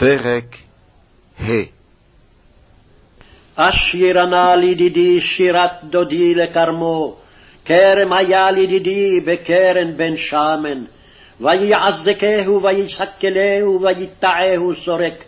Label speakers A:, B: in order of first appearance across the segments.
A: פרק ה'
B: אשירה נא לידידי שירת דודי לכרמו, כרם היה לידידי בקרן בן שמן, ויעזקהו ויסקלהו ויטעהו סורק,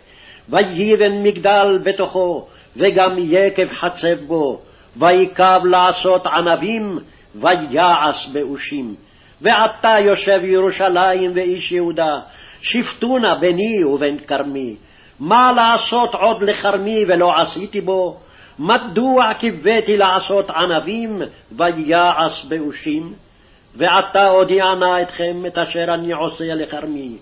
B: ויבן מגדל בתוכו, וגם יקב חצב בו, ויקב לעשות ענבים, ויעש באושים. ועתה יושב ירושלים ואיש יהודה, שפטונה ביני ובין כרמי. מה לעשות עוד לכרמי ולא עשיתי בו? מדוע קיוויתי לעשות ענבים ויעש באושים? ועתה אודיע נא אתכם את אשר אני עושה לכרמי.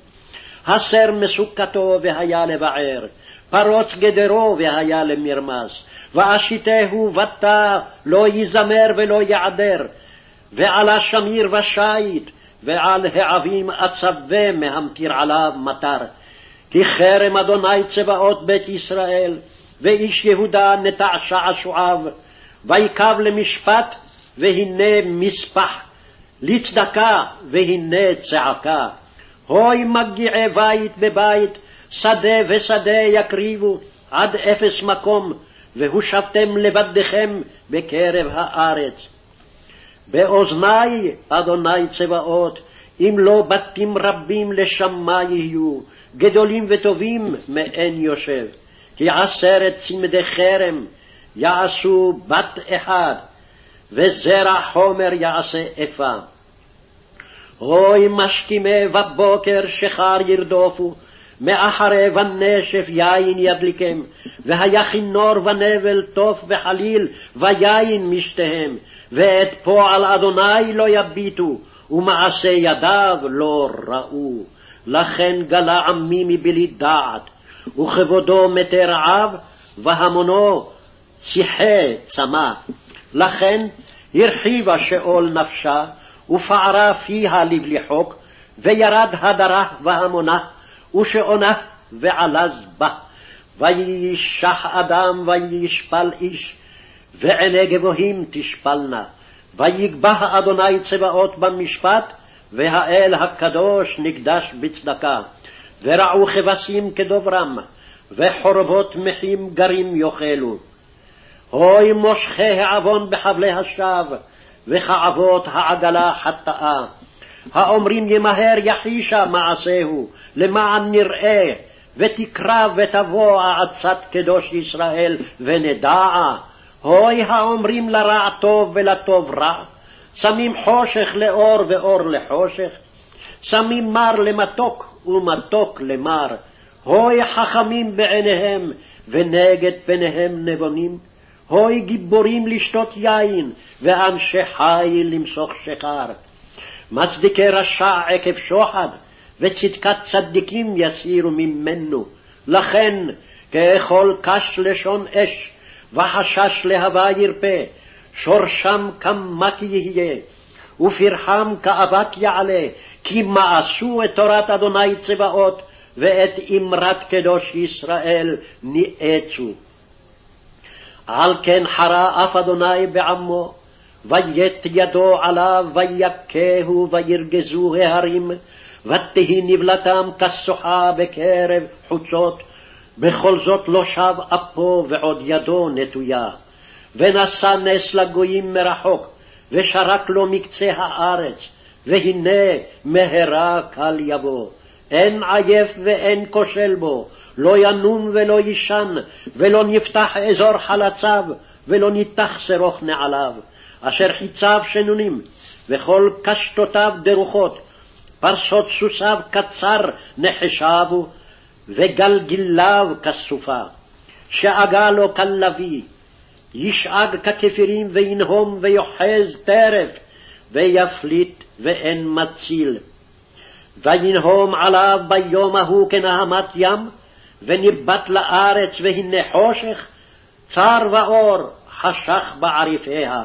B: הסר מסוכתו והיה לבער, פרוץ גדרו והיה למרמס, ואשיתהו בתא לא יזמר ולא יעדר, ועל השמיר ושיט, ועל העבים אצווה מהמטיר עליו מטר. כי חרם אדוני צבאות בית ישראל, ואיש יהודה נטע שעשועיו, ויקב למשפט, והנה מספח, לצדקה, והנה צעקה. הוי מגיעי בית בבית, שדה ושדה יקריבו, עד אפס מקום, והושבתם לבדכם בקרב הארץ. באוזני, אדוני צבאות, אם לא בתים רבים לשמה יהיו, גדולים וטובים מאין יושב. כי עשרת צמדי חרם יעשו בת אחד, וזרע חומר יעשה אפה. אוי משכימי בבוקר שחר ירדופו, מאחרי ונשף יין ידליקם, והיה כינור ונבל תוף וחליל, ויין משתיהם, ואת פועל אדוני לא יביטו, ומעשה ידיו לא ראו. לכן גלה עמי מבלי דעת, וכבודו מתי רעב, והמונו שיחי צמא. לכן הרחיבה שאול נפשה, ופערה פיה לבלי חוק, וירד הדרה והמונה, ושעונה ועלז בה. וישח אדם וישפל איש, ועיני גבוהים תשפלנה. ויגבה אדוני צבאות במשפט, והאל הקדוש נקדש בצדקה. ורעו כבשים כדוברם, וחורבות מחים גרים יאכלו. הוי מושכי העוון בחבלי השווא, וכאבות העגלה חטאה. האומרים ימהר יחישה מעשהו, למען נראה, ותקרב ותבוא עצת קדוש ישראל, ונדעה. הוי האומרים לרע טוב ולטוב רע, שמים חושך לאור ואור לחושך, שמים מר למתוק ומתוק למר. הוי חכמים בעיניהם, ונגד פניהם נבונים. הוי גיבורים לשתות יין, ואנשי חיל למסוך שחר. מצדיקי רשע עקב שוחד, וצדקת צדיקים יסירו ממנו. לכן, כאכול קש לשון אש, וחשש להבה ירפה, שורשם כמק יהיה, ופרחם כאבק יעלה, כי מאסו את תורת אדוני צבאות, ואת אמרת קדוש ישראל ניאצו. על כן חרה אף אדוני בעמו, ויית ידו עליו, ויכהו, וירגזו ההרים, ותהי נבלתם כסוחה בקרב חוצות, בכל זאת לא שב אפו ועוד ידו נטויה. ונשא נס לגויים מרחוק, ושרק לו מקצה הארץ, והנה מהרה קל יבוא. אין עייף ואין כושל בו, לא ינום ולא יישן, ולא נפתח אזור חלציו, ולא ניתח שרוך נעליו, אשר חיציו שנונים, וכל קשתותיו דרוכות, פרסות סוסיו קצר נחשבו, וגלגיליו כסופה. שאגה לו כלביא, ישאג ככפירים וינהום ויוחז טרף, ויפליט ואין מציל. וינהום עליו ביום ההוא כנהמת ים, וניבט לארץ והנה חושך, צר ואור חשך בעריפיה.